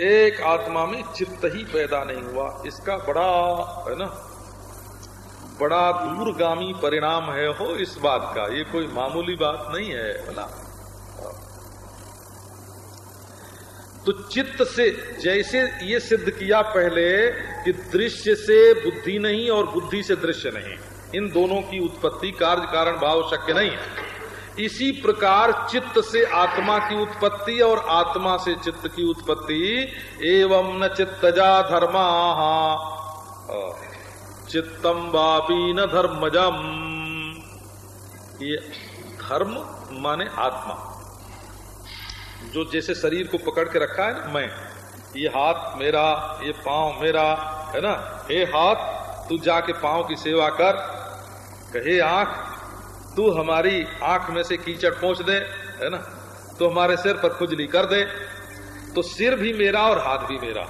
एक आत्मा में चित्त ही पैदा नहीं हुआ। इसका बड़ा, है ना? बड़ा दूरगामी परिणाम है हो इस बात का। ये कोई मामूली बात नहीं है बोला तो चित्त से, जैसे ये सिद्ध किया पहले कि दृश्य से बुद्धि नहीं और बुद्धि से दृश्य नहीं, इन दोनों की उत्पत्ति कार्य, कारण, भाव, शक्य नहीं है। इसी प्रकार चित्त से आत्मा की उत्पत्ति और आत्मा से चित्त की उत्पत्ति, एवं न चित्तजा धर्मा। चित्तम वापी न धर्मजम। ये धर्म माने आत्मा। जो जैसे शरीर को पकड़ के रखा है ना, मैं, ये हाथ मेरा, ये पाँव मेरा, है ना? हे हाथ, तू जाके पाँव की सेवा कर। कहे आँख तू हमारी आँख में से कीचड़ पहुँच दे, है ना? तो हमारे सिर पर खुजली कर दे तो सिर भी मेरा और हाथ भी मेरा।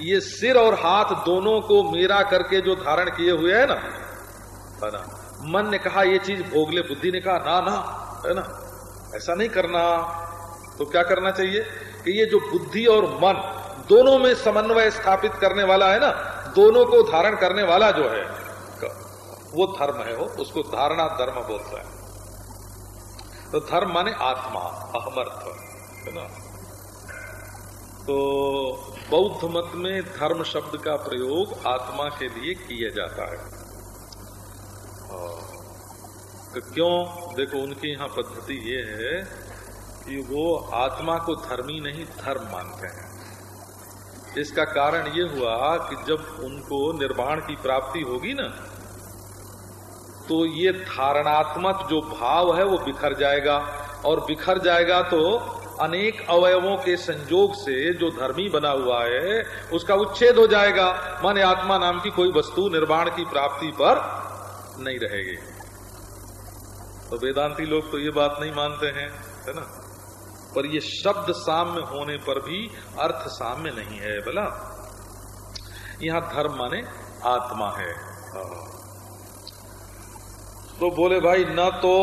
ये सिर और हाथ दोनों को मेरा करके जो धारण किए हुए है ना है ना? मन ने कहा, ये चीज़ भोगले बुद्धि ने कहा, ना ना, है ना? ऐसा नहीं करना। तो क्या करना चाहिए? कि ये जो बुद्धि और मन दोनों में समन्वय स्थापित करने वाला है ना, दोनों को धारण करने वाला जो है वो धर्म है वो, उसको धारणा धर्म बोलता है। तो धर्म माने आत्मा, अहमर्थ, है ना? तो बौद्ध मत में धर्म शब्द का प्रयोग आत्मा के लिए किया जाता है। तो क्यों? देखो, उनकी यहाँ पद्धति ये है कि वो आत्मा को धर्मी नहीं, धर्म मानते हैं। इसका कारण ये हुआ कि जब उनको निर्वाण की प्राप्ति होगी ना तो ये धारणात्मक जो भाव है वो बिखर जाएगा। और बिखर जाएगा तो अनेक अवयवों के संजोग से जो धर्मी बना हुआ है, उसका उच्छेद हो जाएगा। मन आत्मा नाम की कोई वस्तु निर्माण की प्राप्ति पर नहीं रहेगी। तो वेदांती लोग तो ये बात नहीं मानते हैं, है ना? पर ये शब्द साम्य होने पर भी अर्थ साम्य नहीं है, बोला? यहाँ धर्म माने आत्मा है। तो बोले, भाई, न तो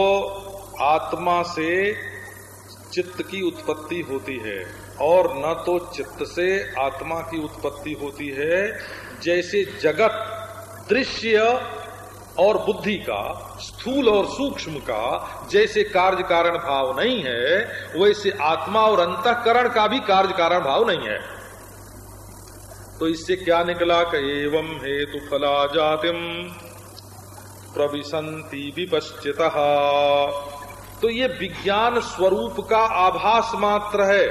आत्मा से चित्त की उत्पत्ति होती है और न तो चित्त से आत्मा की उत्पत्ति होती है। जैसे जगत दृश्य और बुद्धि का, स्थूल और सूक्ष्म का जैसे कार्य कारण भाव नहीं है, वैसे आत्मा और अंतकरण का भी कार्य कारण भाव नहीं है। तो इससे क्या निकला कि एवं हेतु फला जातिम। प्रविशंति विपश्चित। तो ये विज्ञान स्वरूप का आभास मात्र है।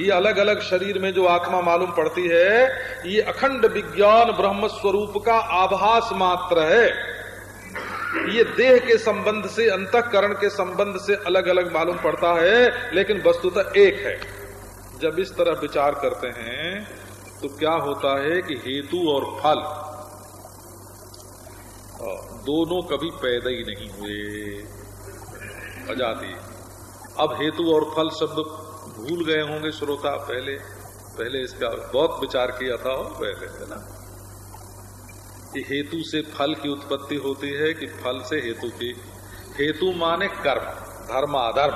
ये अलग अलग शरीर में जो आत्मा मालूम पड़ती है, ये अखंड विज्ञान ब्रह्म स्वरूप का आभास मात्र है। ये देह के संबंध से, अंतकरण के संबंध से अलग अलग मालूम पड़ता है, लेकिन वस्तुतः एक है। जब इस तरह विचार करते हैं तो क्या होता है कि हेतु और फल दोनों कभी पैदा ही नहीं हुए। अजाति। अब हेतु और फल शब्द भूल गए होंगे श्रोता, पहले पहले इसका बहुत विचार किया था और पहले है ना? कि हेतु से फल की उत्पत्ति होती है कि फल से हेतु की। हेतु माने कर्म, धर्म अधर्म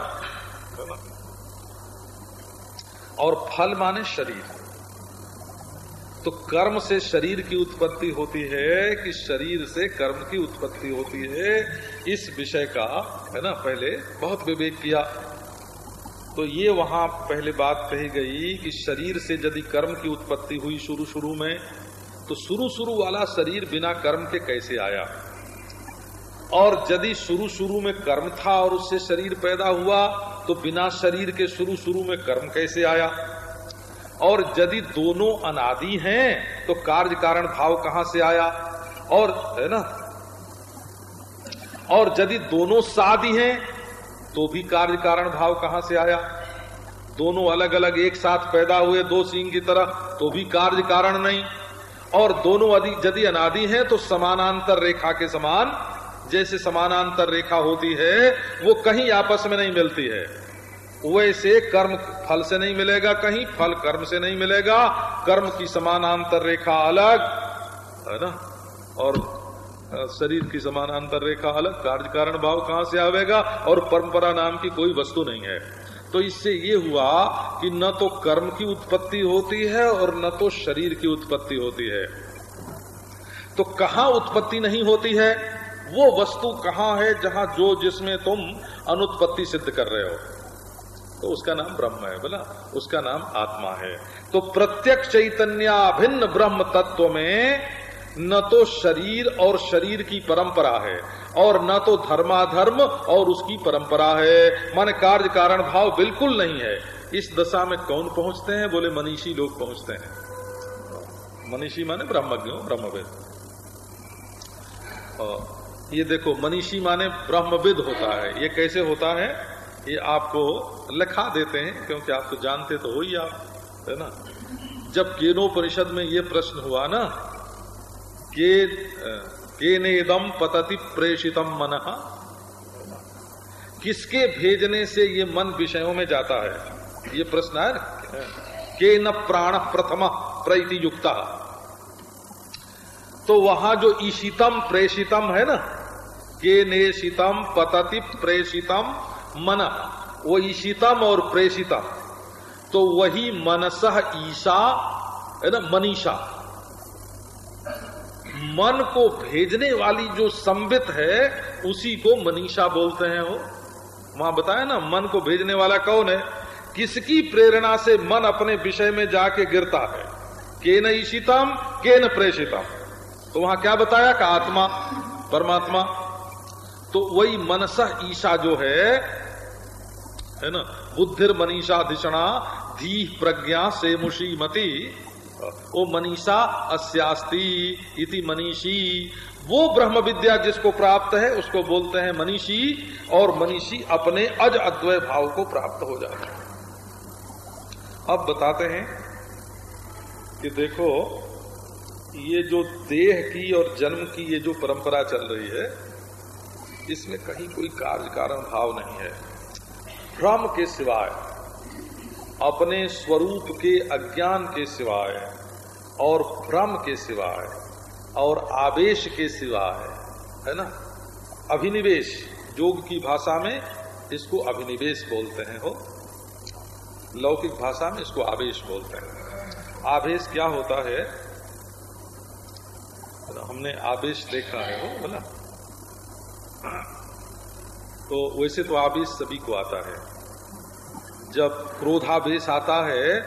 और फल माने शरीर। तो कर्म से शरीर की उत्पत्ति होती है कि शरीर से कर्म की उत्पत्ति होती है। इस विषय का, है ना, पहले बहुत विवेक किया। तो ये वहाँ पहले बात कही गई कि शरीर से यदि कर्म की उत्पत्ति हुई शुरू शुरू में तो शुरू शुरू वाला शरीर बिना कर्म के कैसे आया? और यदि शुरू शुरू में कर्म था और उससे शरीर पैदा हुआ तो बिना शरीर के शुरू शुरू में कर्म कैसे आया? और यदि दोनों अनादि हैं तो कार्य कारण भाव कहाँ से आया? और, है ना? और यदि दोनों सादि हैं तो भी कार्य कारण भाव कहाँ से आया? दोनों अलग अलग एक साथ पैदा हुए दो सिंह की तरह तो भी कार्य कारण नहीं। और दोनों यदि अनादि हैं तो समानांतर रेखा के समान, जैसे समानांतर रेखा होती है, वो कहीं आपस में नहीं मिलती है। वैसे कर्म फल से नहीं मिलेगा, कहीं फल कर्म से नहीं मिलेगा। कर्म की समानांतर रेखा अलग, है ना? और शरीर की समानांतर रेखा अलग, कार्य कारण भाव कहाँ से आवेगा? और परंपरा नाम की कोई वस्तु नहीं है। तो इससे ये हुआ कि न तो कर्म की उत्पत्ति होती है और न तो शरीर की उत्पत्ति होती है। तो कहा उत्पत्ति नहीं होती है? वो वस्तु कहाँ है जहाँ जो जिसमें तुम अनुत्पत्ति सिद्ध कर रहे हो? तो उसका नाम ब्रह्म है, बोला, उसका नाम आत्मा है। तो प्रत्यक्ष चैतन्याभिन्न ब्रह्म तत्व में न तो शरीर और शरीर की परंपरा है, और न तो धर्माधर्म और उसकी परंपरा है। माने कार्य कारण भाव बिल्कुल नहीं है। इस दशा में कौन पहुँचते हैं? बोले, मनीषी लोग पहुँचते हैं। मनीषी माने ब्रह्मज्ञ, ब्रह्मविद। ये देखो, मनीषी माने ब्रह्मविद होता है। ये कैसे होता है? ये आपको लिखा देते हैं, क्योंकि आप तो जानते तो हो ही आप, है ना? जब केनोपनिषद में ये प्रश्न हुआ ना, के केनेदम पतति प्रेषितम मन, किसके भेजने से ये मन विषयों में जाता है? ये प्रश्न है के न प्राण प्रथम प्रति युक्ता तो वहाँ जो ईशितम प्रेषितम है ना के नेशितम पतति प्रेषितम मन वो ईशितम और प्रेषितम तो वही मनसह ईशा, है ना, मनीषा। मन को भेजने वाली जो संबित है, उसी को मनीषा बोलते हैं वो। वहाँ बताया ना, मन को भेजने वाला कौन है? किसकी प्रेरणा से मन अपने विषय में जाके गिरता है? के न ईशितम के न प्रेषितम। तो वहाँ क्या बताया? का आत्मा, परमात्मा। तो वही मनसह ईशा जो है है ना? बुद्धिर मनीषा धिषणा धी प्रज्ञा से मुशी मती वो मनीषा, अस्यास्ती इति मनीषी। वो ब्रह्म विद्या जिसको प्राप्त है, उसको बोलते हैं मनीषी, और मनीषी अपने अज अद्वय भाव को प्राप्त हो जाता है। अब बताते हैं कि देखो, ये जो देह की और जन्म की ये जो परंपरा चल रही है, इसमें कहीं कोई कार्य कारण भाव नहीं है। भ्रम के सिवाय, अपने स्वरूप के अज्ञान के सिवाय, और भ्रम के सिवाय, और आवेश के सिवाय, है ना? अभिनिवेश, योग की भाषा में इसको अभिनिवेश बोलते हैं हो लौकिक भाषा में इसको आवेश बोलते हैं। आवेश क्या होता है? हमने आवेश देखा है हो बोला तो वैसे तो आवेश सभी को आता है। जब क्रोधावेश आता है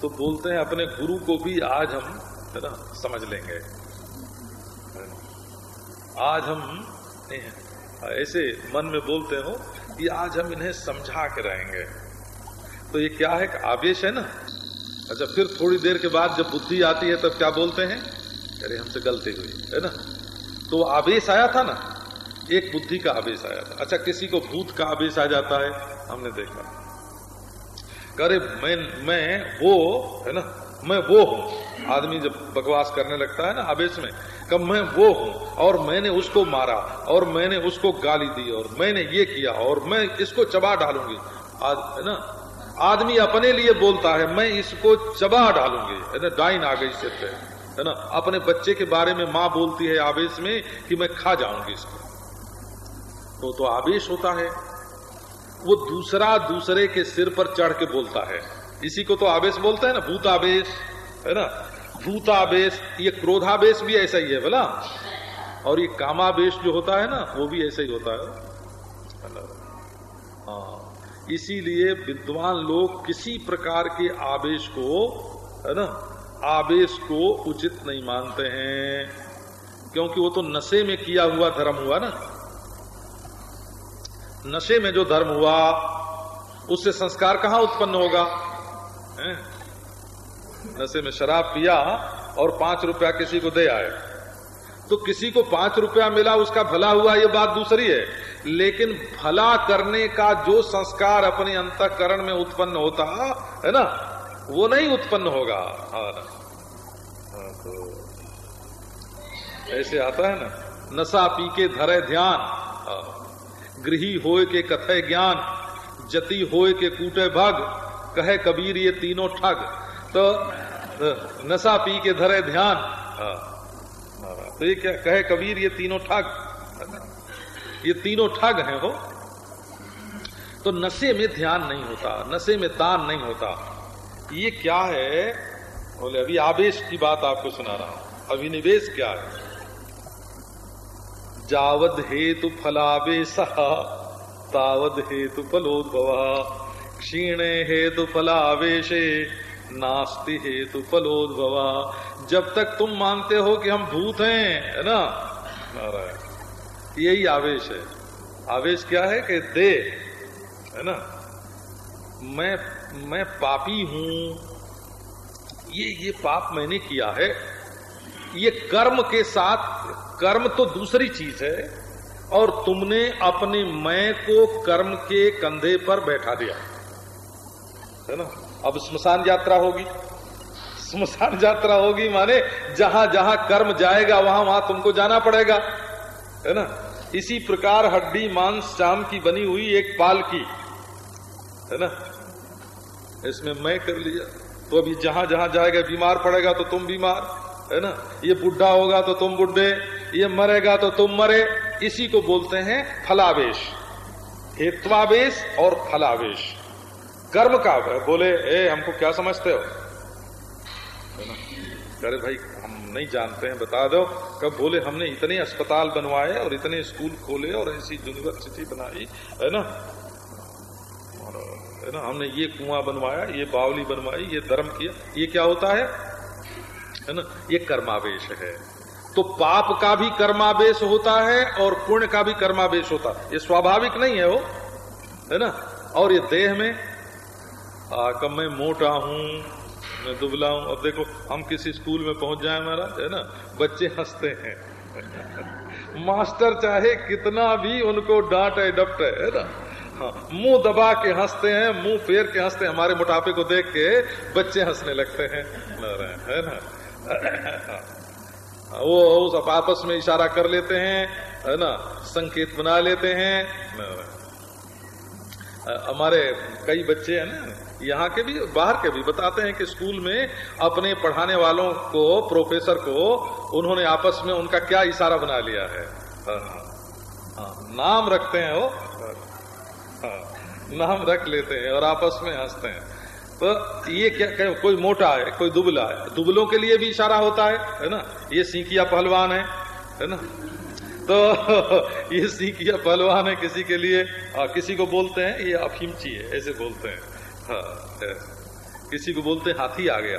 तो बोलते हैं अपने गुरु को भी आज हम, है ना, समझ लेंगे। आज हम ऐसे मन में बोलते हो कि आज हम इन्हें समझा के रहेंगे। तो ये क्या है कि आवेश है ना? अच्छा फिर थोड़ी देर के बाद जब बुद्धि आती है, तब क्या बोलते हैं? अरे, हमसे गलती हुई, है ना? तो आवेश आया था ना? एक बुद्धि का आवेश आया था। अच्छा किसी को भूत का आवेश आ जाता है, हमने देखा। करे, मैं मैं वो, है ना, मैं वो हूँ। आदमी जब बकवास करने लगता है ना आवेश में, कब मैं वो हूँ, और मैंने उसको मारा, और मैंने उसको गाली दी, और मैंने ये किया, और मैं इसको चबा डालूँगी। आज है ना, आदमी अपने लिए बोलता है, मैं इसको चबा डालूँगी। है ना डाइन आ गई सिर है ना, अपने बच्चे के बारे में माँ बोलती है आवेश में कि मैं खा जाऊँगी इसको। तो तो आवेश होता है। वो दूसरा दूसरे के सिर पर चढ़ के बोलता है। इसी को तो आवेश बोलते हैं ना, भूतावेश, है ना? भूतावेश, ये क्रोधावेश भी ऐसा ही है, बोला? और ये कामावेश जो होता है ना, वो भी ऐसा ही होता है। हाँ इसीलिए विद्वान लोग किसी प्रकार के आवेश को, है ना? आवेश को उचित नहीं मानते हैं। क्योंकि वो तो नशे में किया हुआ धर्म हुआ ना। नशे में जो धर्म हुआ उससे संस्कार कहाँ उत्पन्न होगा? है? नशे में शराब पिया और पाँच रुपया किसी को दे आए तो किसी को पाँच रुपया मिला उसका भला हुआ ये बात दूसरी है। लेकिन भला करने का जो संस्कार अपने अंतकरण में उत्पन्न होता है ना? वो नहीं उत्पन्न होगा। हाँ, हाँ तो ऐसे आता है ना नशा पी के धरे ध्यान। हाँ, गृही होए के कथे ज्ञान, जति होए के कूटे भग, कहे कबीर ये तीनों ठग। तो नशा पी के धरे ध्यान। तो ये क्या, कहे कबीर ये तीनों ठग? ये तीनों ठग हैं हो। तो नशे में ध्यान नहीं होता, नशे में तान नहीं होता। ये क्या है? बोले, अभी आवेश की बात आपको सुना रहा हूँ। अभिनिवेश क्या है? जावद हेतु फलावेश तावद हेतु फलोद्भव। क्षीणे हेतु फलावेशे, नास्ति हेतु फलोद्भव। जब तक तुम मानते हो कि हम भूत हैं, है ना? यही आवेश है। आवेश क्या है कि दे, है ना? मैं मैं पापी हूँ। ये ये पाप मैंने किया है। ये कर्म के साथ, कर्म तो दूसरी चीज़ है, और तुमने अपने मैं को कर्म के कंधे पर बैठा दिया। है ना? अब स्मशान यात्रा होगी। स्मशान यात्रा होगी माने जहाँ जहाँ कर्म जाएगा, वहाँ वहाँ तुमको जाना पड़ेगा। है ना? इसी प्रकार हड्डी, मांस, चाम की बनी हुई एक पाल की। है ना? इसमें मैं कर लिया तो अभी जहाँ जहाँ जाएगा, बीमार पड़ेगा तो तुम बीमार। है ना? ये बुढ़ा होगा तो तुम बुढ़े, ये मरेगा तो तुम मरे। इसी को बोलते हैं फलावेश। हेत्वावेश और फलावेश। कर्म का बोले, ए, हमको क्या समझते हो? अरे भाई, हम नहीं जानते हैं, बता दो। कब बोले, हमने इतने अस्पताल बनवाए और इतने स्कूल खोले और ऐसी यूनिवर्सिटी बनाई। है ना? है ना, हमने ये कुआँ बनवाया, ये बावली बनवाई, ये धर्म किया। ये क्या होता है? है ना? ये कर्मावेश है। तो पाप का भी कर्मावेश होता है और पुण्य का भी कर्मावेश होता है। ये स्वाभाविक नहीं है वो है ना? और ये देह में आ, कब मैं मोटा हूँ मैं दुबला हूँ और देखो हम किसी स्कूल में पहुँच जाए महाराज है ना? बच्चे हँसते हैं। मास्टर चाहे कितना भी उनको डांटे डपटे है ना? हाँ, मुँह दबा के हँसते हैं मुँह फेर के हँसते हैं। हमारे मोटापे को देख के बच्चे हंसने लगते हैं है ना? वो उस आपस में इशारा कर लेते हैं, है ना? संकेत बना लेते हैं। हमारे कई बच्चे हैं ना, यहाँ के भी, बाहर के भी बताते हैं कि स्कूल में अपने पढ़ाने वालों को, प्रोफेसर को, उन्होंने आपस में उनका क्या इशारा बना लिया है। नाम रखते हैं वो। नाम रख लेते हैं और आपस में हँसते हैं। तो ये क्या, क्या कोई मोटा है कोई दुबला है। दुबलों के लिए भी इशारा होता है है ना? ये सीखिया पहलवान है है ना? तो ये सीखिया पहलवान है किसी के लिए। आ, किसी को बोलते हैं ये अफीमची है ऐसे बोलते हैं। हाँ किसी को बोलते हैं हाथी आ गया।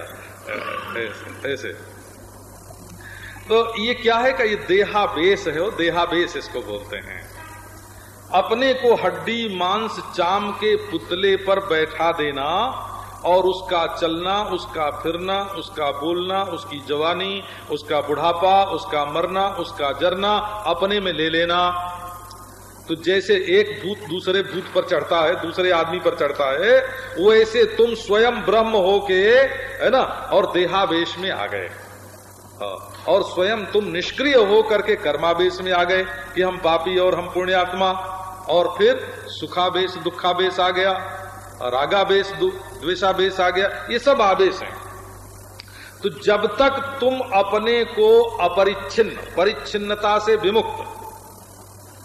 ऐसे ऐसे। तो ये क्या है का ये देहाबेश है वो देहाबेश इसको बोलते हैं। अपने को हड्डी मांस चाम के पुतले पर बैठा देना और उसका चलना, उसका फिरना, उसका बोलना, उसकी जवानी, उसका बुढ़ापा, उसका मरना, उसका जरना, अपने में ले लेना। तो जैसे एक भूत दूसरे भूत पर चढ़ता है, दूसरे आदमी पर चढ़ता है वो ऐसे तुम स्वयं ब्रह्म होके, है ना, और देहावेश में आ गए। और स्वयं तुम निष्क्रिय हो करके कर्मावेश में आ गए कि हम पापी और हम पुण्यात्मा। और फिर सुखावेश, दुखावेश आ गया, रागावेश द्वेषावेश आ गया, ये सब आवेश हैं। तो जब तक तुम अपने को अपरिच्छिन्न, परिच्छिन्नता से विमुक्त,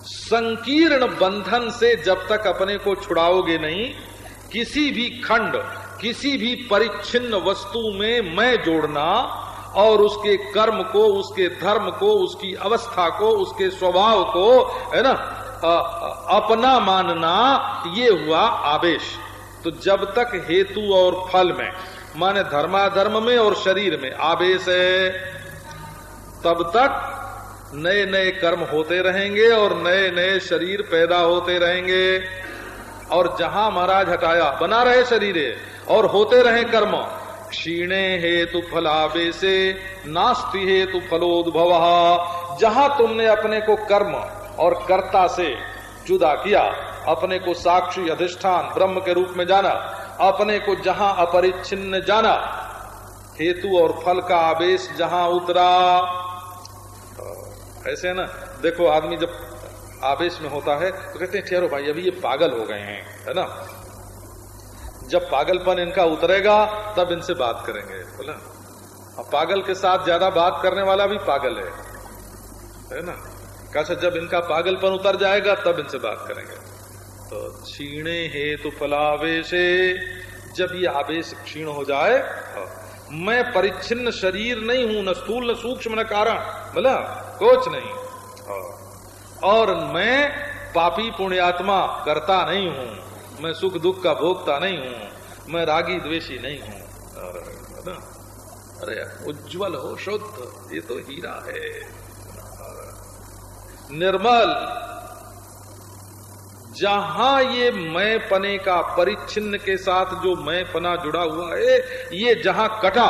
संकीर्ण बंधन से जब तक अपने को छुड़ाओगे नहीं, किसी भी खंड, किसी भी परिच्छिन्न वस्तु में मैं जोड़ना और उसके कर्म को, उसके धर्म को, उसकी अवस्था को, उसके स्वभाव को, है ना अपना मानना, ये हुआ आवेश। तो जब तक हेतु और फल में, माने धर्माधर्म में और शरीर में आवेश है, तब तक नए नए कर्म होते रहेंगे और नए नए शरीर पैदा होते रहेंगे। और जहाँ महाराज हटाया, बना रहे शरीर और होते रहे कर्म, क्षीणे हेतु फलावेशे, नास्ति हेतु फलोद्भव। जहाँ तुमने अपने को कर्म और कर्ता से जुदा किया अपने को साक्षी अधिष्ठान ब्रह्म के रूप में जाना, अपने को जहाँ अपरिच्छिन्न जाना। हेतु और फल का आवेश जहाँ उतरा। ऐसे है ना? देखो, आदमी जब आवेश में होता है तो कहते हैं, ठहरो भाई, अभी ये पागल हो गए हैं। है ना? जब पागलपन इनका उतरेगा, तब इनसे बात करेंगे। बोला अब पागल के साथ ज़्यादा बात करने वाला भी पागल है। है ना? कैसे जब इनका पागलपन उतर जाएगा, तब इनसे बात करेंगे। तो क्षीणे हेतु फलावेशे। जब ये आवेश क्षीण हो जाए मैं परिच्छिन्न शरीर नहीं हूँ, न स्थूल, न सूक्ष्म, न कारण, बोला? कुछ नहीं। और मैं पापी पुण्यात्मा करता नहीं हूँ, मैं सुख दुख का भोगता नहीं हूँ, मैं रागी द्वेषी नहीं हूँ। अरे, उज्जवल हो, शुद्ध, ये तो हीरा है। निर्मल जहाँ ये मैं पने का परिच्छिन्न के साथ जो मैं पना जुड़ा हुआ है, ये जहाँ कटा,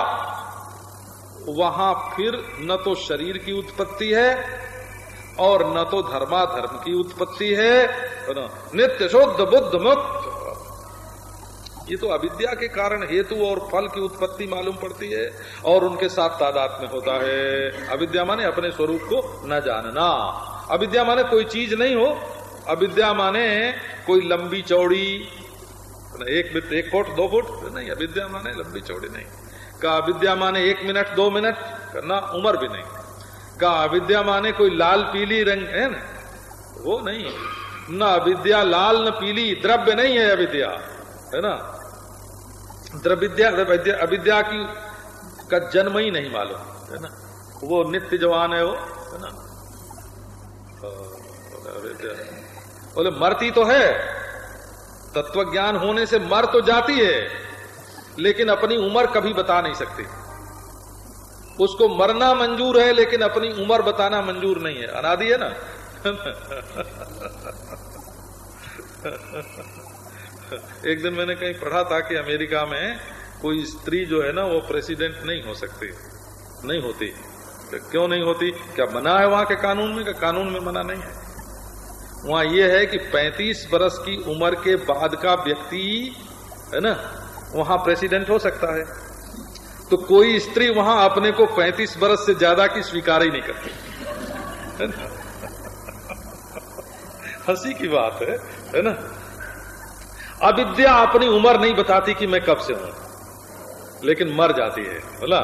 वहाँ फिर न तो शरीर की उत्पत्ति है और न तो धर्माधर्म की उत्पत्ति है। नित्य शुद्ध, बुद्ध मुक्त। ये तो अविद्या के कारण हेतु और फल की उत्पत्ति मालूम पड़ती है और उनके साथ तादाद में होता है। अविद्या माने अपने स्वरूप को न जानना। अविद्या माने कोई चीज़ नहीं हो अविद्या माने कोई लंबी चौड़ी, एक एक फुट दो फुट? नहीं, अविद्या माने लंबी चौड़ी नहीं। का अविद्या माने एक मिनट, दो मिनट? ना, उम्र भी नहीं। का अविद्या माने कोई लाल पीली रंग, है ना? वो नहीं। न अविद्या लाल, न पीली द्रव्य नहीं है अविद्या, है ना? द्रविद्या, अविद्या की, का जन्म ही नहीं मालूम, है ना? वो नित्य जवान है वो, है ना? बोले, मरती तो है। तत्व ज्ञान होने से मर तो जाती है, लेकिन अपनी उम्र कभी बता नहीं सकती। उसको मरना मंजूर है, लेकिन अपनी उम्र बताना मंजूर नहीं है। अनादि है ना? एक दिन मैंने कहीं पढ़ा था कि अमेरिका में कोई स्त्री जो है ना, वो प्रेसिडेंट नहीं हो सकती। नहीं होती। क्यों नहीं होती? क्या मना है वहाँ के कानून में? क्या कानून में मना नहीं है? वहाँ ये है कि 35 वर्ष की उम्र के बाद का व्यक्ति, है ना, वहाँ प्रेसिडेंट हो सकता है। तो कोई स्त्री वहाँ अपने को 35 वर्ष से ज़्यादा की स्वीकार ही नहीं करती। हँसी की बात है है ना? अविद्या अपनी उम्र नहीं बताती कि मैं कब से हूँ, लेकिन मर जाती है बोला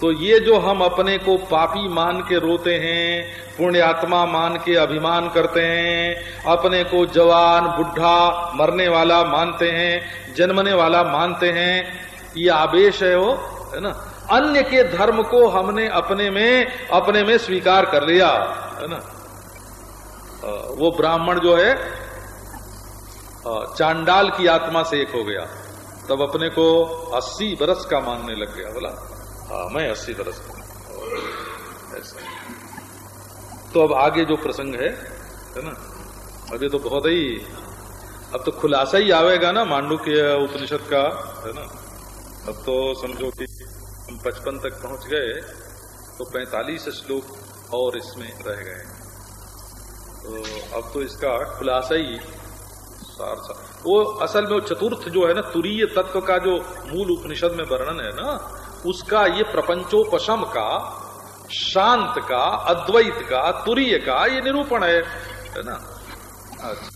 तो ये जो हम अपने को पापी मान के रोते हैं पुण्यात्मा मान के अभिमान करते हैं, अपने को जवान, बुढ़ा, मरने वाला मानते हैं, जन्मने वाला मानते हैं। ये आवेश है वो, है ना? अन्य के धर्म को हमने अपने में अपने में स्वीकार कर लिया, है ना? वो ब्राह्मण जो है चांडाल की आत्मा से एक हो गया। तब अपने को अस्सी बरस का मानने लग गया, बोला? हाँ मैं अस्सी बरस का। ऐसा। तो अब आगे जो प्रसंग है है ना? अभी तो बहुत ही, अब तो खुलासा ही आवेगा ना मांडू के उपनिषद का, है ना? अब तो समझो कि हम पचपन तक पहुँच गए तो पैंतालीस श्लोक और इसमें रह गए। तो अब तो इसका खुलासा ही सार सा। वो असल में वो चतुर्थ जो है ना, तुरीय तत्व का जो मूल उपनिषद में वर्णन है ना, उसका ये प्रपंचोपशम का शांत का अद्वैत का तुरीय का ये निरूपण है। है ना? अच्छा।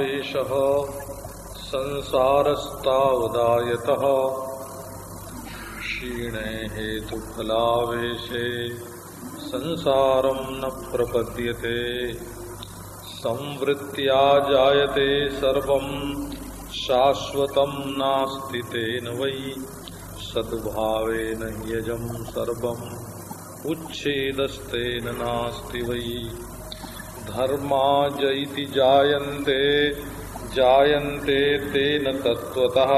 फलावेश संसारस्तावदायत। क्षीणे हेतु फलावेशे संसारम न प्रपद्यते। संवृत्तिया जायते सर्वं, शाश्वतं नास्ति तेन वै। सद्भावेन यजं सर्वम् उच्छेदस्तेन नास्ति वै। धर्मा जैति जायन्ते जायन्ते तेन तत्त्वतः।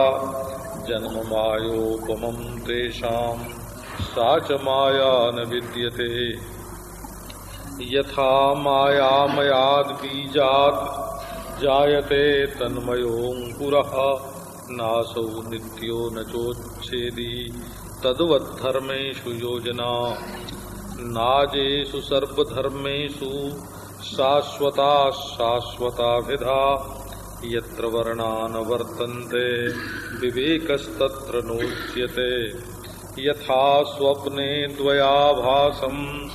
जन्ममायोपमम् तेषाम् सा च माया न विद्यते। यथा मायामयाद बीजात, जायते तन्मयोऽङ्कुरः, नासौ नित्यो न चोच्छेदी। तद्वद्धर्मेषु योजना, नाजेषु सर्वधर्मेषु शाश्वता शाश्वताभिधा यत्र वर्णान वर्तन्ते, विवेकस्तत्र नोच्यते। यथा स्वप्ने द्वयाभासम्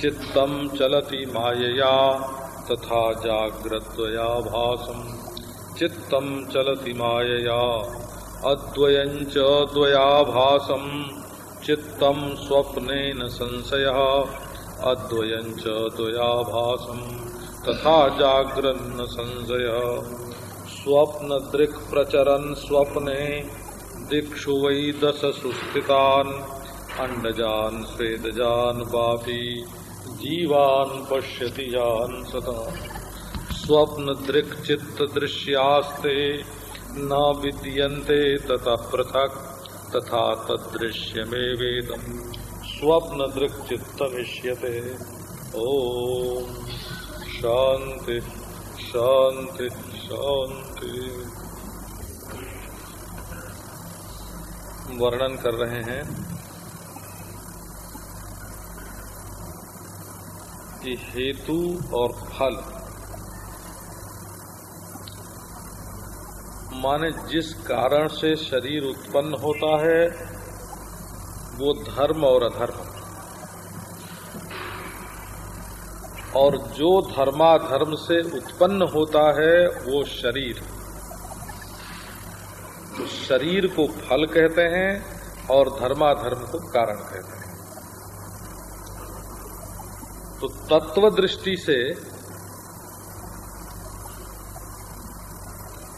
चित्तम् चलति मायया, तथा जाग्रद्वयाभासम् चित्तम् चलति मायया। अद्वयञ्च द्वयाभासम् चित्तम् स्वप्नेन संशयः। अद्वयञ्च द्वयाभासम् तथा जाग्रन्न संशयः। स्वप्न दृक् प्रचरन् स्वप्ने दिक्षु वै दश सुस्थितान् अण्डजान् स्वेदजान् वापि जीवान् पश्यति यान् सदा। स्वप्न दृक् चित्त दृश्यास्ते न विद्यन्ते ततः पृथक्, तथा तदृश्य में वेदम। स्वप्न दृक् चित्तमिष्यते ओम शांति शांति शांति वर्णन कर रहे हैं। कि हेतु और फल। माने जिस कारण से शरीर उत्पन्न होता है वो धर्म और अधर्म। और जो धर्माधर्म से उत्पन्न होता है, वो शरीर। तो शरीर को फल कहते हैं और धर्माधर्म को कारण कहते हैं। तो तत्व दृष्टि से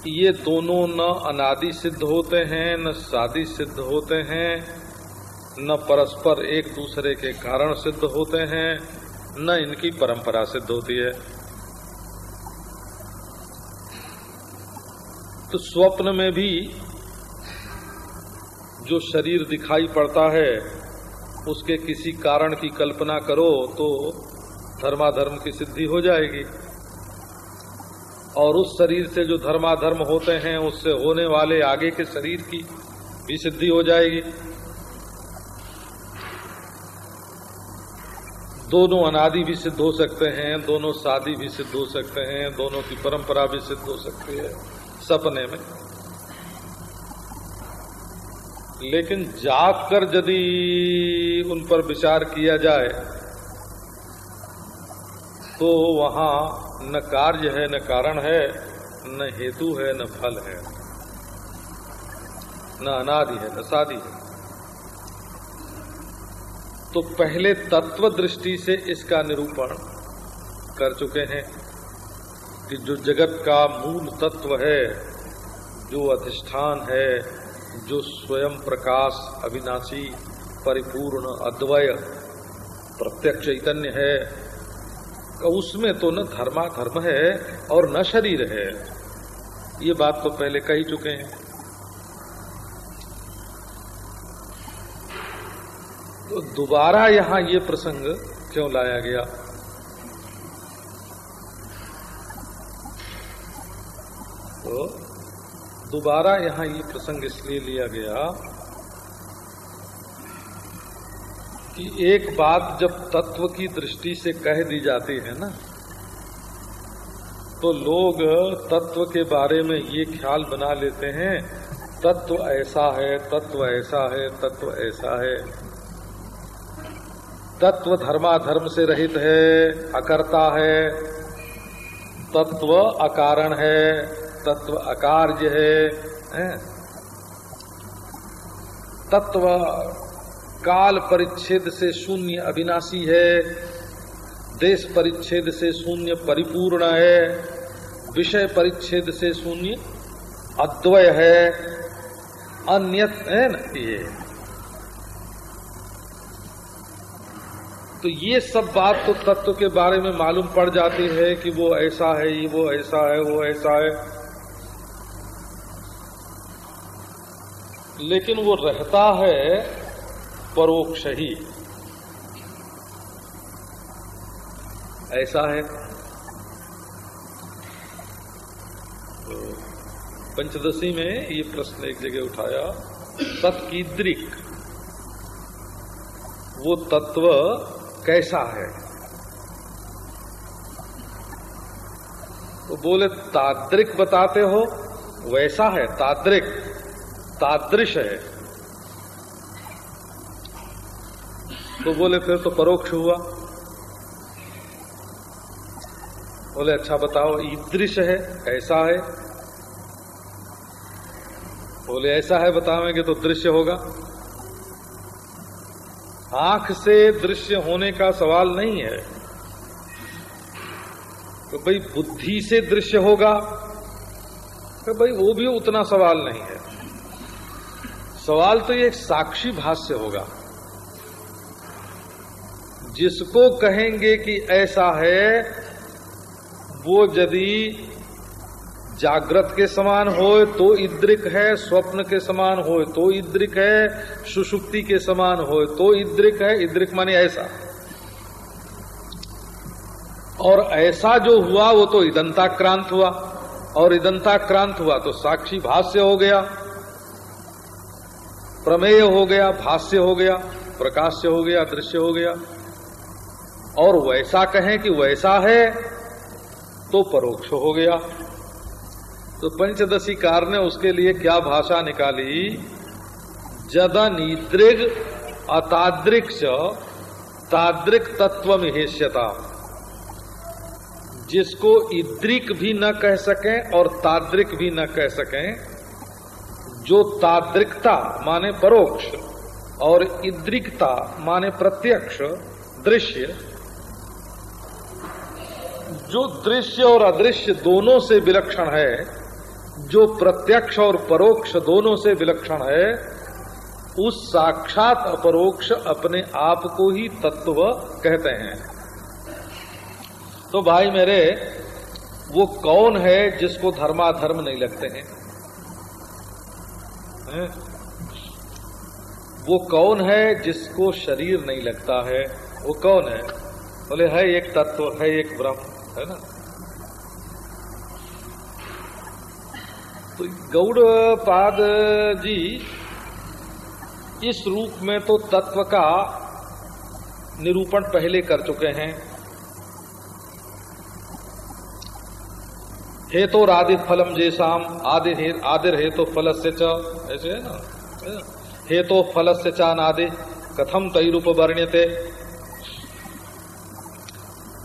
ये दोनों न अनादि सिद्ध होते हैं, न शादी सिद्ध होते हैं न परस्पर एक दूसरे के कारण सिद्ध होते हैं, न इनकी परंपरा सिद्ध होती है। तो स्वप्न में भी जो शरीर दिखाई पड़ता है, उसके किसी कारण की कल्पना करो तो धर्माधर्म की सिद्धि हो जाएगी। और उस शरीर से जो धर्माधर्म होते हैं, उससे होने वाले आगे के शरीर की भी सिद्धि हो जाएगी। दोनों अनादि भी सिद्ध हो सकते हैं, दोनों शादी भी सिद्ध हो सकते हैं, दोनों की परंपरा भी सिद्ध हो सकती है, सपने में। लेकिन जाग कर यदि उन पर विचार किया जाए तो वहाँ न कार्य है, न कारण है, न हेतु है, न फल है। न अनादि है, न शादी है। तो पहले तत्व दृष्टि से इसका निरूपण कर चुके हैं कि जो जगत का मूल तत्व है, जो अधिष्ठान है, जो स्वयं प्रकाश, अविनाशी, परिपूर्ण, अद्वय, प्रत्यक्ष चैतन्य है उसमें तो न धर्मा धर्म है और न शरीर है। ये बात तो पहले कह ही चुके हैं। तो दोबारा यहाँ ये प्रसंग क्यों लाया गया? तो दोबारा यहाँ ये प्रसंग इसलिए लिया गया कि एक बात जब तत्व की दृष्टि से कह दी जाती है ना तो लोग तत्व के बारे में ये ख्याल बना लेते हैं, तत्व ऐसा है, तत्व ऐसा है, तत्व ऐसा है। तत्व धर्माधर्म से रहित है अकर्ता है। तत्व अकारण है तत्व अकार्य है, है? तत्व काल परिच्छेद से शून्य अविनाशी है देश परिच्छेद से शून्य परिपूर्ण है विषय परिच्छेद से शून्य अद्वय है अन्यत है न? ये। तो ये सब बात तो तत्व के बारे में मालूम पड़ जाती है कि वो ऐसा है, ये वो ऐसा है, वो ऐसा है। लेकिन वो रहता है परोक्ष ही। ऐसा है। तो पंचदशी में ये प्रश्न एक जगह उठाया, तत्कीद्रिक। वो तत्व कैसा है? तो बोले ताद्रिक बताते हो, वैसा है ताद्रिक तादृश है। तो बोले, फिर तो परोक्ष हुआ। बोले अच्छा बताओ, ईदृश है, ऐसा है? बोले, ऐसा है, बतावेंगे तो दृश्य होगा। आँख से दृश्य होने का सवाल नहीं है। तो भाई बुद्धि से दृश्य होगा तो भाई वो भी उतना सवाल नहीं है। सवाल तो ये एक साक्षी भाष्य होगा। जिसको कहेंगे कि ऐसा है, वो यदि जागृत के समान हो तो इद्रिक है, स्वप्न के समान हो तो इद्रिक है, सुषुप्ति के समान हो तो इद्रिक है। इद्रिक माने ऐसा। और ऐसा जो हुआ, वो तो इदंताक्रांत हुआ। और इदंताक्रांत हुआ तो साक्षी भाष्य हो गया, प्रमेय हो गया, भाष्य हो गया, प्रकाश्य हो गया, दृश्य हो गया। और वैसा कहें कि वैसा है तो परोक्ष हो गया। तो पंचदशी कार ने उसके लिए क्या भाषा निकाली? जदा निद्रिग अताद्रिक ताद्रिक तत्व हेष्यता जिसको इद्रिक भी न कह सकें और ताद्रिक भी न कह सकें, जो ताद्रिकता माने परोक्ष और इद्रिकता माने प्रत्यक्ष, दृश्य, जो दृश्य और अदृश्य दोनों से विलक्षण है जो प्रत्यक्ष और परोक्ष दोनों से विलक्षण है, उस साक्षात अपरोक्ष अपने आप को ही तत्व कहते हैं। तो भाई मेरे, वो कौन है जिसको धर्माधर्म नहीं लगते हैं? है? वो कौन है जिसको शरीर नहीं लगता है? वो कौन है? बोले, है एक तत्व, है एक ब्रह्म, है ना? तो गौड़ पाद जी इस रूप में तो तत्व का निरूपण पहले कर चुके हैं। हे तो फलम जैसाम, आदि आदिर हे तो फल से ऐसे है ना? हे तो फल से चान आदि कथम तय रूप वर्ण्यते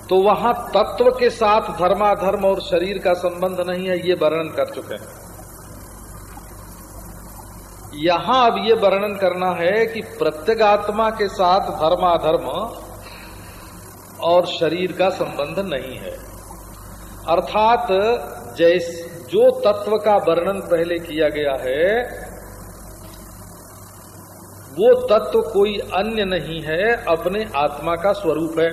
तो वहाँ तत्व के साथ धर्माधर्म और शरीर का संबंध नहीं है, ये वर्णन कर चुके हैं। यहाँ अब ये वर्णन करना है कि प्रत्यगात्मा के साथ धर्माधर्म और शरीर का संबंध नहीं है। अर्थात जैस, जो तत्व का वर्णन पहले किया गया है, वो तत्व कोई अन्य नहीं है, अपने आत्मा का स्वरूप है।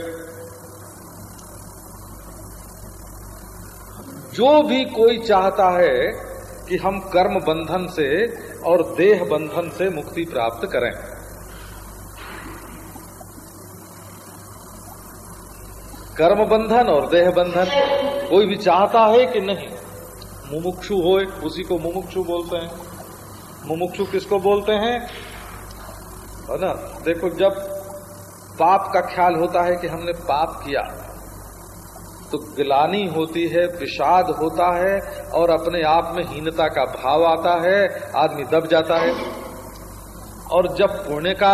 जो भी कोई चाहता है कि हम कर्म बंधन से और देह बंधन से मुक्ति प्राप्त करें। कर्म बंधन और देह बंधन, कोई भी चाहता है कि नहीं, मुमुक्षु हो उसी को मुमुक्षु बोलते हैं। मुमुक्षु किसको बोलते हैं? है ना? देखो, जब पाप का ख्याल होता है कि हमने पाप किया तो गिलानी होती है, विषाद होता है और अपने आप में हीनता का भाव आता है, आदमी दब जाता है। और जब पुण्य का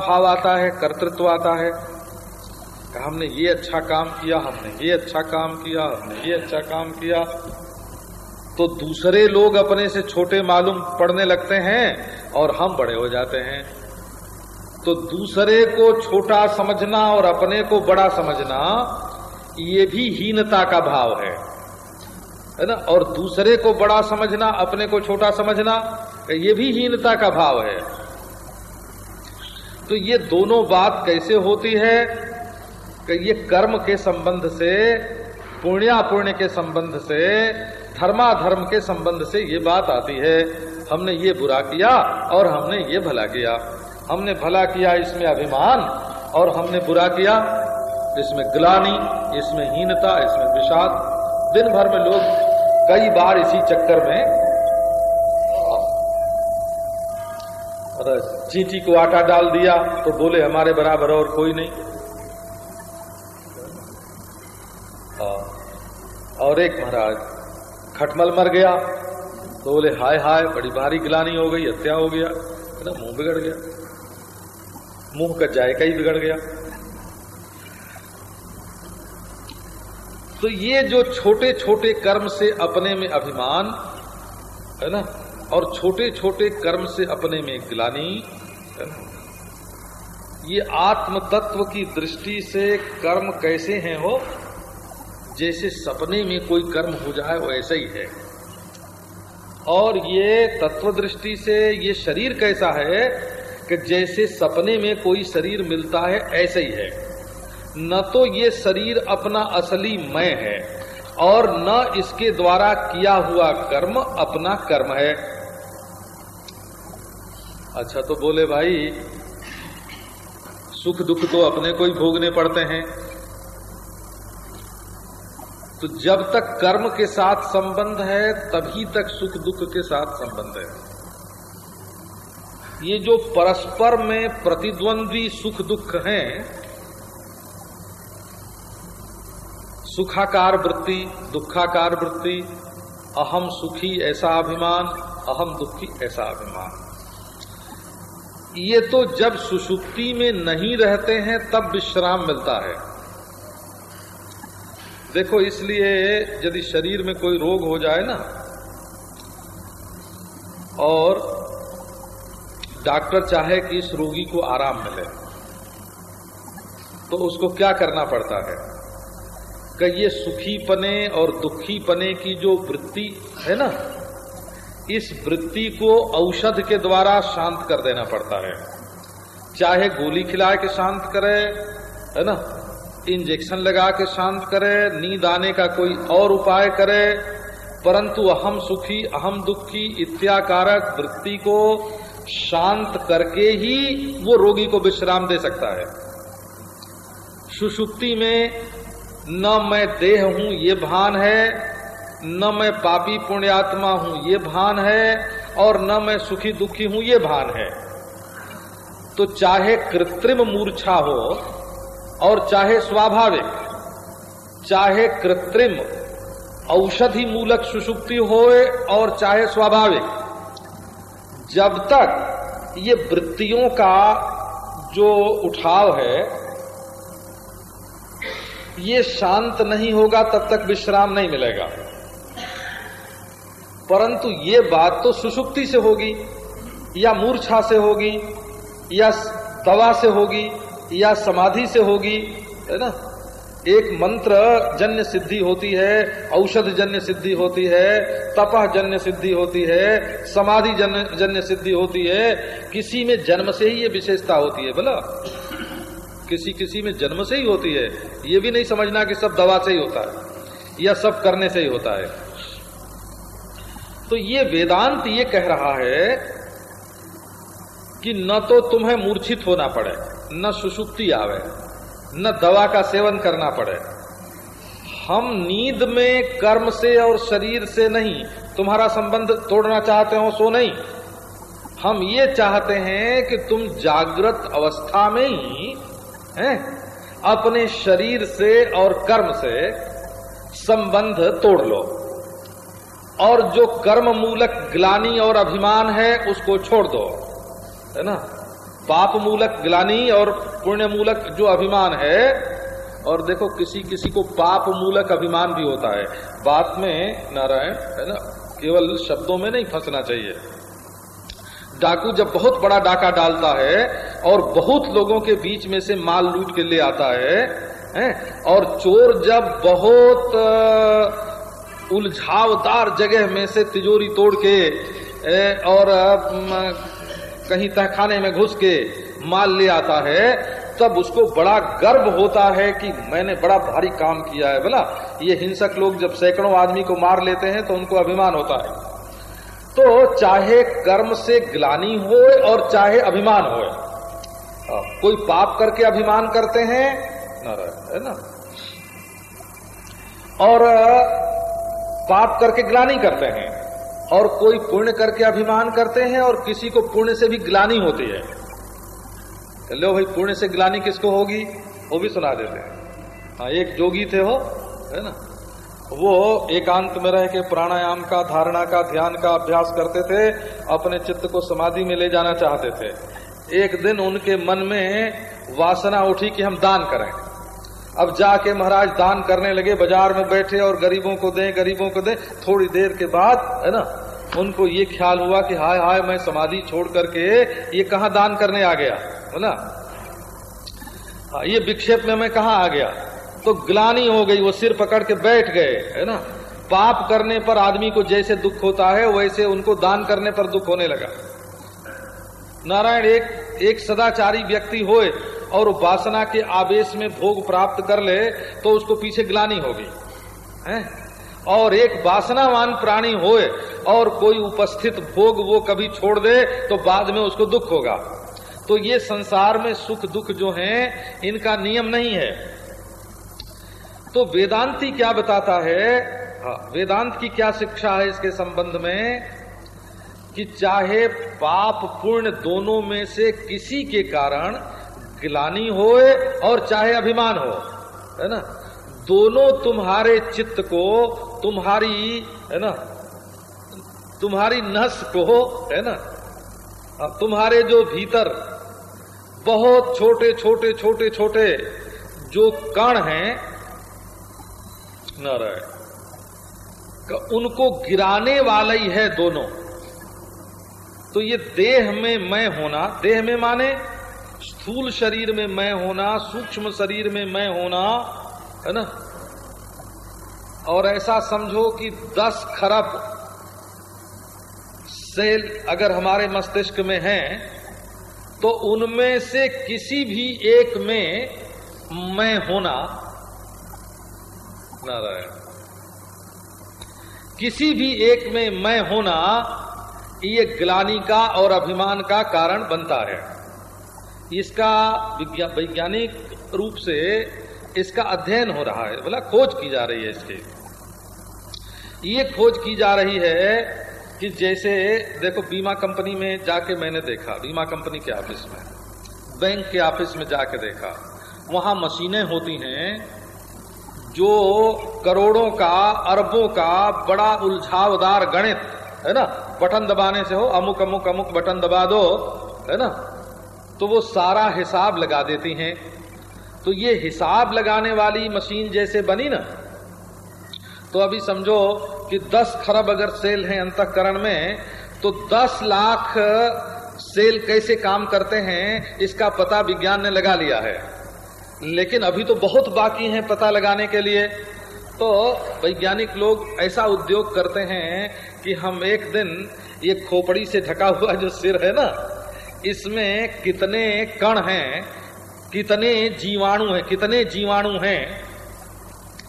भाव आता है, कर्तृत्व आता है हमने ये अच्छा काम किया, हमने ये अच्छा काम किया, हमने ये अच्छा काम किया तो दूसरे लोग अपने से छोटे मालूम पड़ने लगते हैं और हम बड़े हो जाते हैं। तो दूसरे को छोटा समझना और अपने को बड़ा समझना ये भी हीनता का भाव है। है ना? और दूसरे को बड़ा समझना, अपने को छोटा समझना, ये भी हीनता का भाव है। तो ये दोनों बात कैसे होती है? कि ये कर्म के संबंध से, पुण्यापुण्य के संबंध से, धर्माधर्म के संबंध से ये बात आती है। हमने ये बुरा किया और हमने ये भला किया। हमने भला किया इसमें अभिमान और हमने बुरा किया इसमें ग्लानी, इसमें हीनता, इसमें विषाद। दिन भर में लोग कई बार इसी चक्कर में चींटी को आटा डाल दिया तो बोले, हमारे बराबर और कोई नहीं। और एक महाराज खटमल मर गया तो बोले, हाय हाय, बड़ी भारी गिलानी हो गई हत्या हो गया? मुँह बिगड़ गया। मुँह का जायका ही बिगड़ गया। तो ये जो छोटे छोटे कर्म से अपने में अभिमान, है ना? और छोटे छोटे कर्म से अपने में गिलानी, है ना? ये आत्म तत्व की दृष्टि से कर्म कैसे हैं हो जैसे सपने में कोई कर्म हो जाए, वो ऐसा ही है। और ये तत्व दृष्टि से ये शरीर कैसा है कि जैसे सपने में कोई शरीर मिलता है, ऐसे ही है। न तो ये शरीर अपना असली मैं है, और न इसके द्वारा किया हुआ कर्म अपना कर्म है। अच्छा तो बोले भाई, सुख दुख तो अपने को ही भोगने पड़ते हैं। तो जब तक कर्म के साथ संबंध है, तभी तक सुख दुख के साथ संबंध है। ये जो परस्पर में प्रतिद्वंद्वी सुख दुख हैं सुखाकार वृत्ति, दुखाकार वृत्ति, अहम सुखी ऐसा अभिमान, अहम दुखी ऐसा अभिमान। ये तो जब सुसुप्ति में नहीं रहते हैं, तब विश्राम मिलता है। देखो, इसलिए यदि शरीर में कोई रोग हो जाए ना, और डॉक्टर चाहे कि इस रोगी को आराम मिले तो उसको क्या करना पड़ता है? कि ये सुखी पने और दुखी पने की जो वृत्ति है ना, इस वृत्ति को औषध के द्वारा शांत कर देना पड़ता है। चाहे गोली खिला के शांत करे, है ना, इंजेक्शन लगा के शांत करे, नींद आने का कोई और उपाय करे, परंतु अहम सुखी, अहम दुखी, इत्याकारक वृत्ति को शांत करके ही वो रोगी को विश्राम दे सकता है। सुषुप्ति में न मैं देह हूँ, ये भान है। न मैं पापी पुण्यात्मा हूँ, ये भान है। और न मैं सुखी दुखी हूँ, ये भान है। तो चाहे कृत्रिम मूर्छा हो और चाहे स्वाभाविक, चाहे कृत्रिम औषधि मूलक सुषुप्ति हो और चाहे स्वाभाविक, जब तक ये वृत्तियों का जो उठाव है ये शांत नहीं होगा, तब तक विश्राम नहीं मिलेगा। परंतु ये बात तो सुषुप्ति से होगी, या मूर्छा से होगी, या दवा से होगी, या समाधि से होगी, है ना? एक मंत्र जन्य सिद्धि होती है, औषध जन्य सिद्धि होती है तपह जन्य सिद्धि होती है, समाधि जन्य जन्य सिद्धि होती है, किसी में जन्म से ही ये विशेषता होती है, बोला? किसी किसी में जन्म से ही होती है। ये भी नहीं समझना कि सब दवा से ही होता है, या सब करने से ही होता है। तो ये वेदांत ये कह रहा है कि न तो तुम्हें मूर्छित होना पड़े, न सुसुप्ति आवे, न दवा का सेवन करना पड़े। हम नींद में, कर्म से और शरीर से नहीं, तुम्हारा संबंध तोड़ना चाहते हो सो नहीं। हम ये चाहते हैं कि तुम जागृत अवस्था में ही है? अपने शरीर से और कर्म से संबंध तोड़ लो। और जो कर्म मूलक ग्लानी और अभिमान है, उसको छोड़ दो। है ना? पाप मूलक ग्लानी और पुण्य मूलक जो अभिमान है, और देखो किसी किसी को पाप मूलक अभिमान भी होता है। बात में, नारायण, है ना? केवल शब्दों में नहीं फंसना चाहिए। डाकू जब बहुत बड़ा डाका डालता है और बहुत लोगों के बीच में से माल लूट के ले आता है, है? और चोर जब बहुत उलझावदार जगह में से तिजोरी तोड़ के और कहीं तहखाने में घुस के माल ले आता है तब उसको बड़ा गर्व होता है कि मैंने बड़ा भारी काम किया है बोला ये हिंसक लोग जब सैकड़ों आदमी को मार लेते हैं तो उनको अभिमान होता है तो चाहे कर्म से ग्लानी हो और चाहे अभिमान हो हाँ, कोई पाप करके अभिमान करते हैं? है ना? और पाप करके ग्लानी करते हैं, और कोई पुण्य करके अभिमान करते हैं, और किसी को पुण्य से भी ग्लानी होती है। लो भाई, पुण्य से ग्लानी किसको होगी? वो भी सुना देते हैं। हाँ एक जोगी थे हो है ना? वो एकांत में रह के प्राणायाम का, धारणा का, ध्यान का अभ्यास करते थे, अपने चित्त को समाधि में ले जाना चाहते थे। एक दिन उनके मन में वासना उठी कि हम दान करें। अब जाके महाराज दान करने लगे बाज़ार में बैठे और गरीबों को दें गरीबों को दें। थोड़ी देर के बाद है ना उनको ये ख्याल हुआ कि हाय हाय मैं समाधि छोड़ करके ये कहा दान करने आ गया है ना? हाँ, ये विक्षेप में मैं कहा आ गया? तो ग्लानी हो गई वो सिर पकड़ के बैठ गए है ना? पाप करने पर आदमी को जैसे दुख होता है वैसे उनको दान करने पर दुख होने लगा। नारायण एक एक सदाचारी व्यक्ति होए और वासना के आवेश में भोग प्राप्त कर ले तो उसको पीछे ग्लानी होगी। है? और एक वासनावान प्राणी होए और कोई उपस्थित भोग वो कभी छोड़ दे तो बाद में उसको दुख होगा। तो ये संसार में सुख दुख जो हैं इनका नियम नहीं है। तो वेदांती क्या बताता है? हाँ, वेदांत की क्या शिक्षा है इसके संबंध में? कि चाहे पाप पुण्य दोनों में से किसी के कारण ग्लानी होए और चाहे अभिमान हो, है ना? दोनों तुम्हारे चित्त को, तुम्हारी, है ना? तुम्हारी नस को, है ना? तुम्हारे जो भीतर बहुत छोटे छोटे छोटे छोटे जो कण हैं, नारायण उनको गिराने वाला ही है दोनों। तो ये देह में मैं होना, देह में माने स्थूल शरीर में मैं होना, सूक्ष्म शरीर में मैं होना, है ना? और ऐसा समझो कि दस खरब सेल अगर हमारे मस्तिष्क में हैं तो उनमें से किसी भी एक में मैं होना, नारायण, किसी भी एक में मैं होना ये ग्लानी का और अभिमान का कारण बनता है। इसका वैज्ञानिक रूप से इसका अध्ययन हो रहा है। बोला, खोज की जा रही है इसकी। ये खोज की जा रही है कि जैसे, देखो, बीमा कंपनी में जाके मैंने देखा। बीमा कंपनी के ऑफ़िस में। बैंक के ऑफ़िस में जाके देखा। वहाँ मशीनें होती हैं जो करोड़ों का, अरबों का बड़ा उलझावदार गणित है ना? बटन दबाने से हो, अमुक अमुक अमुक बटन दबा दो, है ना? तो वो सारा हिसाब लगा देती हैं। तो ये हिसाब लगाने वाली मशीन जैसे बनी ना तो अभी समझो कि 10 खरब अगर सेल है अंतकरण में तो 10 लाख सेल कैसे काम करते हैं, इसका पता विज्ञान ने लगा लिया है। लेकिन अभी तो बहुत बाकी है पता लगाने के लिए। तो वैज्ञानिक लोग ऐसा उद्योग करते हैं कि हम एक दिन ये खोपड़ी से ढका हुआ जो सिर है ना, इसमें कितने कण हैं, कितने जीवाणु हैं, कितने जीवाणु हैं,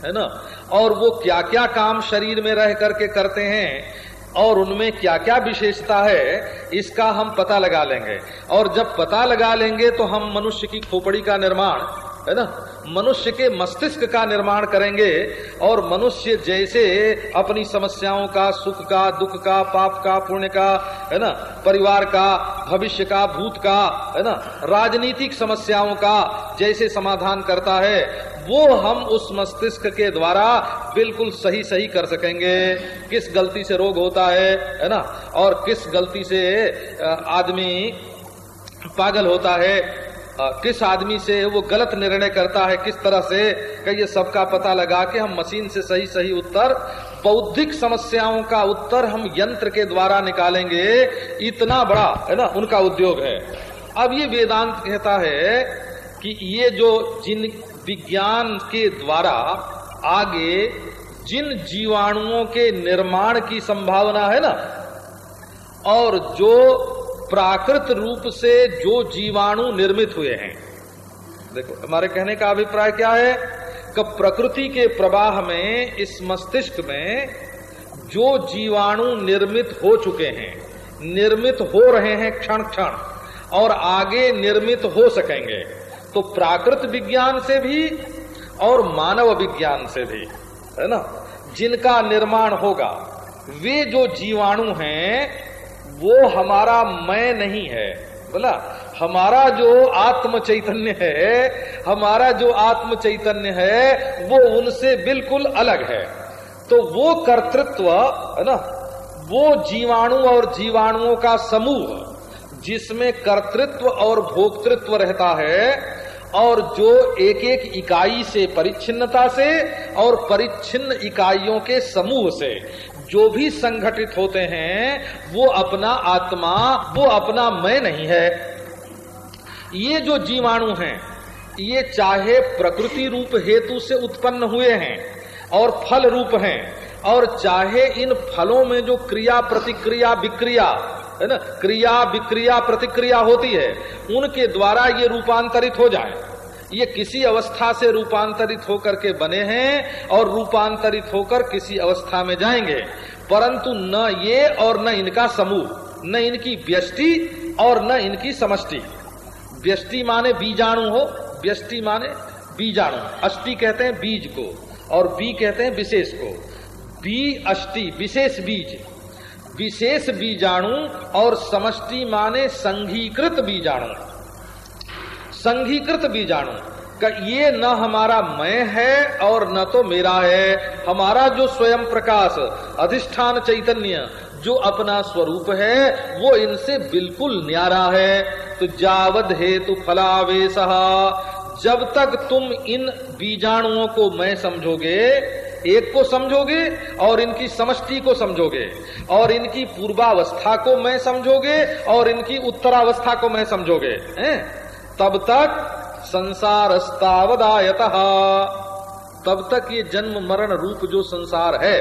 है ना? और वो क्या क्या काम शरीर में रह करके करते हैं, और उनमें क्या क्या विशेषता है, इसका हम पता लगा लेंगे। और जब पता लगा लेंगे तो हम मनुष्य की खोपड़ी का निर्माण है ना? मनुष्य के मस्तिष्क का निर्माण करेंगे और मनुष्य जैसे अपनी समस्याओं का, सुख का, दुख का, पाप का, पुण्य का, है ना? परिवार का, भविष्य का, भूत का, है ना? राजनीतिक समस्याओं का जैसे समाधान करता है, वो हम उस मस्तिष्क के द्वारा बिल्कुल सही सही कर सकेंगे। किस गलती से रोग होता है है ना? और किस गलती से आदमी पागल होता है किस आदमी से वो गलत निर्णय करता है, किस तरह से कि ये सबका पता लगा के हम मशीन से सही सही उत्तर, बौद्धिक समस्याओं का उत्तर हम यंत्र के द्वारा निकालेंगे। इतना बड़ा, है ना, उनका उद्योग है। अब ये वेदांत कहता है कि ये जो जिन विज्ञान के द्वारा आगे जिन जीवाणुओं के निर्माण की संभावना है ना, और जो प्राकृत रूप से जो जीवाणु निर्मित हुए हैं। देखो, हमारे कहने का अभिप्राय क्या है? कि प्रकृति के प्रवाह में, इस मस्तिष्क में, जो जीवाणु निर्मित हो चुके हैं, निर्मित हो रहे हैं क्षण क्षण और आगे निर्मित हो सकेंगे तो प्राकृत विज्ञान से भी और मानव विज्ञान से भी, है ना? जिनका निर्माण होगा, वे जो जीवाणु हैं वो हमारा मैं नहीं है। बोला, हमारा जो आत्म चैतन्य है, हमारा जो आत्म चैतन्य है, वो उनसे बिल्कुल अलग है। तो वो कर्तृत्व, है ना, वो जीवाणु और जीवाणुओं का समूह, जिसमें कर्तृत्व और भोक्तृत्व रहता है, और जो एक एक इकाई से, परिच्छिन्नता से और परिच्छिन्न इकाइयों के समूह से जो भी संगठित होते हैं, वो अपना आत्मा, वो अपना मैं नहीं है। ये जो जीवाणु हैं, ये चाहे प्रकृति रूप हेतु से उत्पन्न हुए हैं और फल रूप हैं, और चाहे इन फलों में जो क्रिया, प्रतिक्रिया, विक्रिया, है ना, क्रिया, विक्रिया, प्रतिक्रिया होती है, उनके द्वारा ये रूपांतरित हो जाए। ये किसी अवस्था से रूपांतरित होकर के बने हैं और रूपांतरित होकर किसी अवस्था में जाएँगे। परंतु न ये और न इनका समूह, न इनकी व्यष्टि और न इनकी समष्टि। व्यष्टि माने बीजाणु हो, व्यष्टि माने बीजाणु। अष्टि कहते हैं बीज को और बी कहते हैं विशेष को। बी अष्टि, विशेष बीज। विशेष बीजाणु और समष्टि माने संघीकृत बीजाणु। संघीकृत बीजाणु ये न हमारा मैं है और न तो मेरा है। हमारा जो स्वयं प्रकाश, अधिष्ठान चैतन्य, जो अपना स्वरूप है, वो इनसे बिल्कुल न्यारा है। तो जावद हेतु फलावेश। जब तक तुम इन बीजाणुओं को मैं समझोगे, एक को समझोगे और इनकी समष्टि को समझोगे, और इनकी पूर्वावस्था को मैं समझोगे और इनकी उत्तरावस्था को मैं समझोगे। हैं? तब तक संसार स्तावदायत तब तक ये जन्म मरण रूप जो संसार है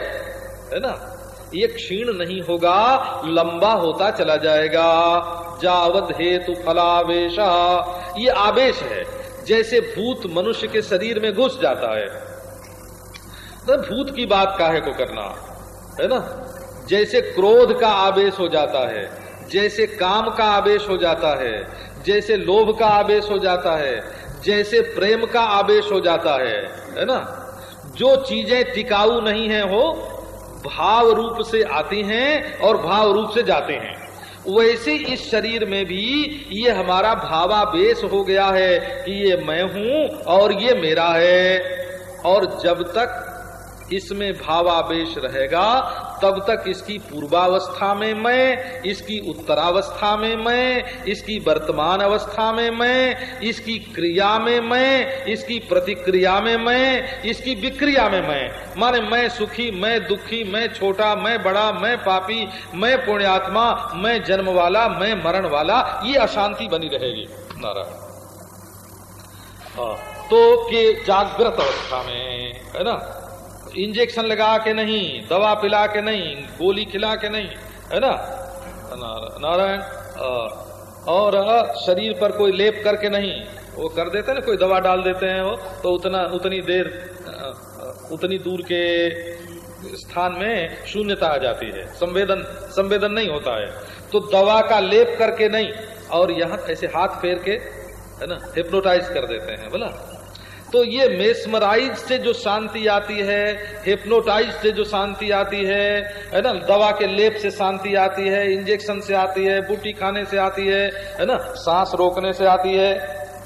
है ना? ये क्षीण नहीं होगा, लंबा होता चला जाएगा। जावद हेतु फलावेश। ये आवेश है, जैसे भूत मनुष्य के शरीर में घुस जाता है। तो भूत की बात काहे को करना, है ना? जैसे क्रोध का आवेश हो जाता है, जैसे काम का आवेश हो जाता है जैसे लोभ का आवेश हो जाता है, जैसे प्रेम का आवेश हो जाता है है ना? जो चीज़ें टिकाऊ नहीं है हो भाव रूप से आती हैं और भाव रूप से जाते हैं। वैसे इस शरीर में भी ये हमारा भावावेश हो गया है कि ये मैं हूँ और ये मेरा है। और जब तक इसमें भावावेश रहेगा तब तक इसकी पूर्वावस्था में मैं इसकी उत्तरावस्था में मैं इसकी वर्तमान अवस्था में मैं इसकी क्रिया में मैं इसकी प्रतिक्रिया में मैं इसकी विक्रिया में मैं। माने मैं सुखी मैं दुखी मैं छोटा मैं बड़ा मैं पापी मैं पुण्यात्मा मैं जन्म वाला मैं मरण वाला ये अशांति बनी रहेगी। नारायण। हाँ, तो के जागृत अवस्था में है ना? इंजेक्शन लगा के नहीं, दवा पिला के नहीं, गोली खिला के नहीं, है ना? नारायण और शरीर पर कोई लेप करके नहीं, वो कर देते ना, कोई दवा डाल देते हैं वो तो उतना, उतनी देर उतनी दूर के स्थान में शून्यता आ जाती है, संवेदन संवेदन नहीं होता है। तो दवा का लेप करके नहीं, और यहाँ ऐसे हाथ फेर के, है ना हिप्नोटाइज कर देते हैं, बोला? तो ये मेस्मराइज से जो शांति आती है हिप्नोटाइज से जो शांति आती है है ना दवा के लेप से शांति आती है इंजेक्शन से आती है बूटी खाने से आती है है ना सांस रोकने से आती है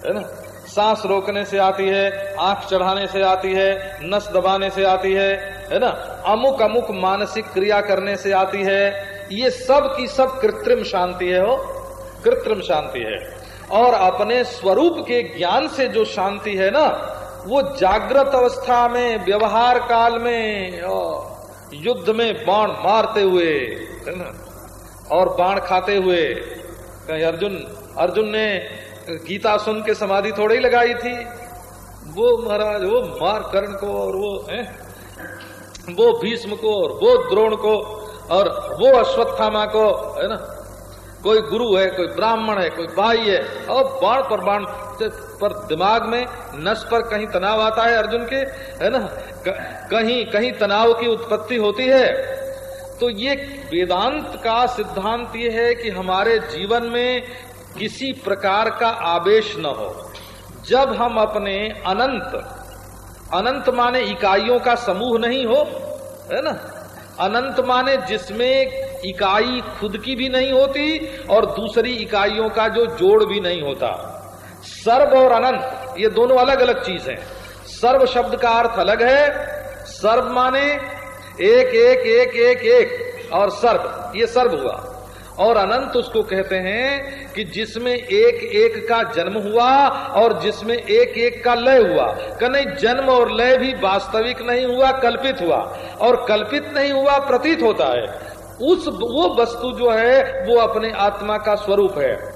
है ना सांस रोकने से आती है आँख चढ़ाने से आती है नस दबाने से आती है है ना अमुक अमुक मानसिक क्रिया करने से आती है ये सब की सब कृत्रिम शांति है हो कृत्रिम शांति है और अपने स्वरूप के ज्ञान से जो शांति है ना, वो जागृत अवस्था में, व्यवहार काल में युद्ध में बाण मारते हुए, है ना, और बाण खाते हुए, कहीं अर्जुन अर्जुन ने गीता सुन के समाधि थोड़ी लगाई थी, वो महाराज, वो मार कर्ण को और वो, है, वो भीष्म को और वो द्रोण को और वो अश्वत्थामा को, है ना कोई गुरु है, कोई ब्राह्मण है, कोई भाई है और बाण पर बाण पर दिमाग में नस पर कहीं तनाव आता है अर्जुन के, है ना? कहीं कहीं तनाव की उत्पत्ति होती है। तो ये वेदांत का सिद्धांत ये है कि हमारे जीवन में किसी प्रकार का आवेश न हो। जब हम अपने अनंत अनंत माने इकाइयों का समूह नहीं हो, है ना? अनंत माने जिसमें इकाई खुद की भी नहीं होती और दूसरी इकाइयों का जो जोड़ भी नहीं होता। सर्व और अनंत, ये दोनों अलग अलग चीज़ है। सर्व शब्द का अर्थ अलग है। सर्व माने एक एक एक एक एक, और सर्व, ये सर्व हुआ। और अनंत उसको कहते हैं कि जिसमें एक एक का जन्म हुआ और जिसमें एक एक का लय हुआ। नहीं, जन्म और लय भी वास्तविक नहीं हुआ, कल्पित हुआ। और कल्पित नहीं हुआ, प्रतीत होता है। उस वो वस्तु जो है वो अपने आत्मा का स्वरूप है।